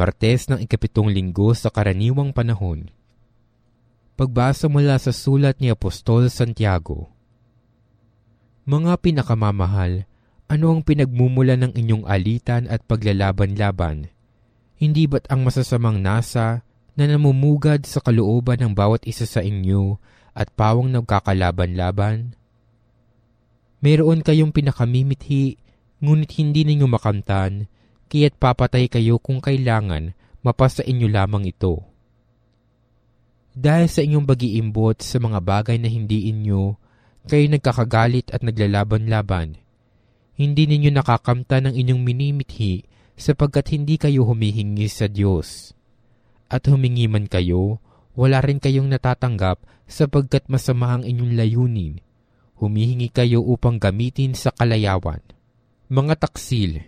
Martes ng ikapitong linggo sa karaniwang panahon. Pagbasa mula sa sulat ni Apostol Santiago. Mga pinakamamahal, ano ang pinagmumula ng inyong alitan at paglalaban-laban? Hindi ba't ang masasamang nasa na namumugad sa kalooban ng bawat isa sa inyo at pawang nagkakalaban-laban? Mayroon kayong pinakamimithi, ngunit hindi ninyo makamtan, kaya't papatay kayo kung kailangan mapasa inyo lamang ito. Dahil sa inyong bagiimbot sa mga bagay na hindi inyo, kayo nagkakagalit at naglalaban-laban. Hindi ninyo nakakamta ng inyong minimithi sapagkat hindi kayo humihingi sa Diyos. At humingi man kayo, wala rin kayong natatanggap sapagkat masama ang inyong layunin. Humihingi kayo upang gamitin sa kalayawan. Mga taksil,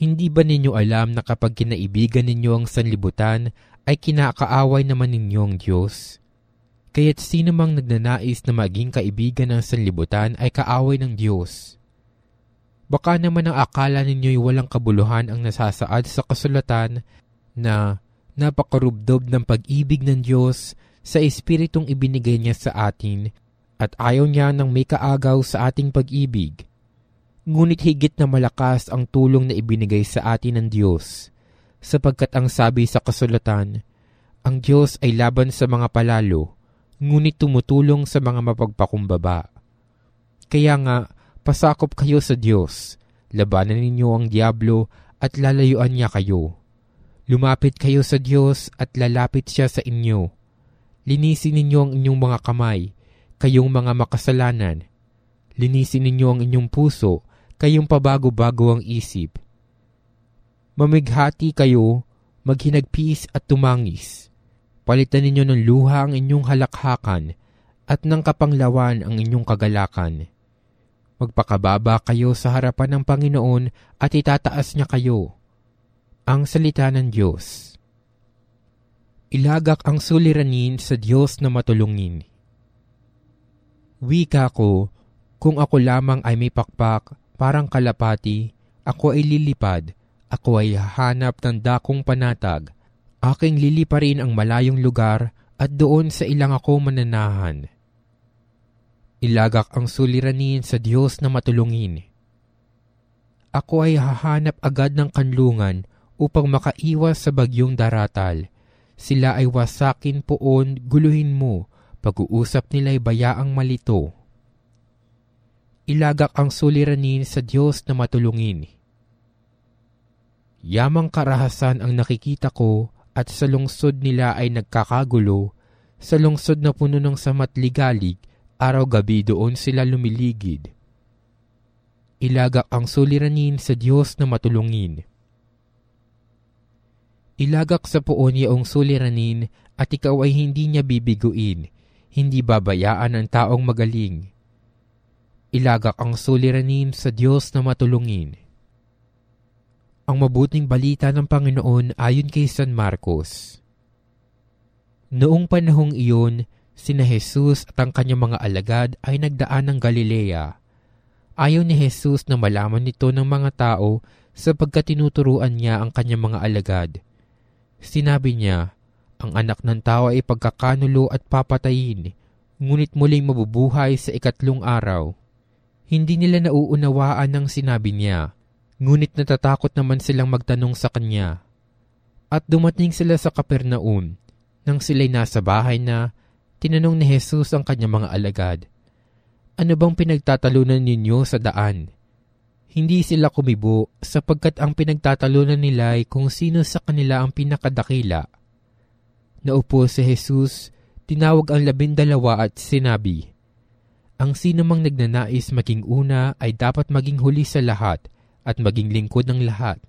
hindi ba ninyo alam na kapag kinaibigan ninyo ang sanlibutan, ay kinakaaway naman ninyo ang Diyos? Kaya't sino mang nagnanais na maging kaibigan ng sanlibutan ay kaaway ng Diyos. Baka naman ang akala ninyo'y walang kabuluhan ang nasasaad sa kasulatan na napakarubdob ng pag-ibig ng Diyos sa Espiritong ibinigay niya sa atin at ayaw niya ng may kaagaw sa ating pag-ibig Ngunit higit na malakas ang tulong na ibinigay sa atin ng Diyos, sapagkat ang sabi sa kasulatan, ang Diyos ay laban sa mga palalo, ngunit tumutulong sa mga mapagpakumbaba. Kaya nga, pasakop kayo sa Diyos, labanan ninyo ang Diablo at lalayuan niya kayo. Lumapit kayo sa Diyos at lalapit siya sa inyo. Linisin ninyo ang inyong mga kamay, kayong mga makasalanan. Linisin ninyo ang inyong puso, kayong pabago-bago ang isip. Mamighati kayo, maghinagpis at tumangis. Palitan ninyo ng luha ang inyong halakhakan at ng kapanglawan ang inyong kagalakan. Magpakababa kayo sa harapan ng Panginoon at itataas niya kayo. Ang salita ng Diyos. Ilagak ang suliranin sa Diyos na matulungin. Wika ko, kung ako lamang ay may pakpak Parang kalapati, ako ay lilipad, ako ay hahanap ng dakong panatag. Aking liliparin ang malayong lugar at doon sa ilang ako mananahan. Ilagak ang suliranin sa Diyos na matulungin. Ako ay hahanap agad ng kanlungan upang makaiwas sa bagyong daratal. Sila ay wasakin poon, guluhin mo, pag-uusap nila'y bayaang malito ilagak ang suliranin sa Diyos na matulungin. Yamang karahasan ang nakikita ko at sa lungsod nila ay nagkakagulo, sa lungsod na puno ng samatligalig, araw-gabi doon sila lumiligid. Ilagak ang suliranin sa Diyos na matulungin. Ilagak sa poon yaong suliranin at ikaw ay hindi niya bibiguin, hindi babayaan ang taong magaling ilagak ang suliranin sa Diyos na matulungin. Ang mabuting balita ng Panginoon ayon kay San Marcos. Noong panahong iyon, sina Jesus at ang kanyang mga alagad ay nagdaan ng Galilea. Ayaw ni Jesus na malaman nito ng mga tao sapagkat tinuturuan niya ang kanyang mga alagad. Sinabi niya, ang anak ng tao ay pagkakanulo at papatayin, ngunit muling mabubuhay sa ikatlong araw. Hindi nila nauunawaan ang sinabi niya, ngunit natatakot naman silang magtanong sa kanya. At dumating sila sa Kapernaum. Nang sila'y nasa bahay na, tinanong ni Jesus ang kanyang mga alagad, Ano bang pinagtatalunan ninyo sa daan? Hindi sila kumibo sapagkat ang pinagtatalunan nila ay kung sino sa kanila ang pinakadakila. Naupo si Jesus, tinawag ang labindalawa at sinabi, ang sino mang nagnanais maging una ay dapat maging huli sa lahat at maging lingkod ng lahat.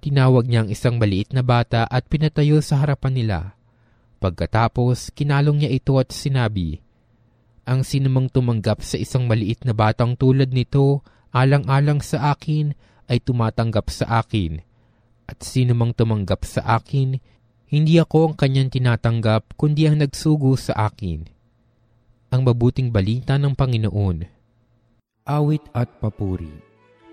Tinawag niya ang isang maliit na bata at pinatayo sa harapan nila. Pagkatapos, kinalong niya ito at sinabi, Ang sinumang tumanggap sa isang maliit na batang tulad nito, alang-alang sa akin, ay tumatanggap sa akin. At sinumang tumanggap sa akin, hindi ako ang kanyang tinatanggap, kundi ang nagsugo sa akin ang mabuting balita ng Panginoon. Awit at papuri.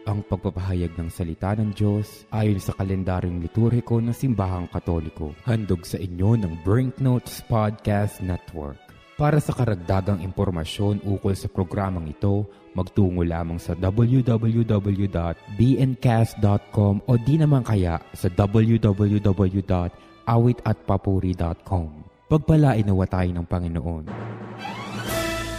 ang pagpapahayag ng salita ng Diyos ayon sa kalendaryong liturhiko ng Simbahang Katoliko. Handog sa inyo ng Brinknotes Podcast Network. Para sa karagdagang impormasyon ukol sa programang ito, magtungo lamang sa www.bncast.com o di naman kaya sa www.awitatpapuri.com. Pagpalain nawa tayo ng Panginoon.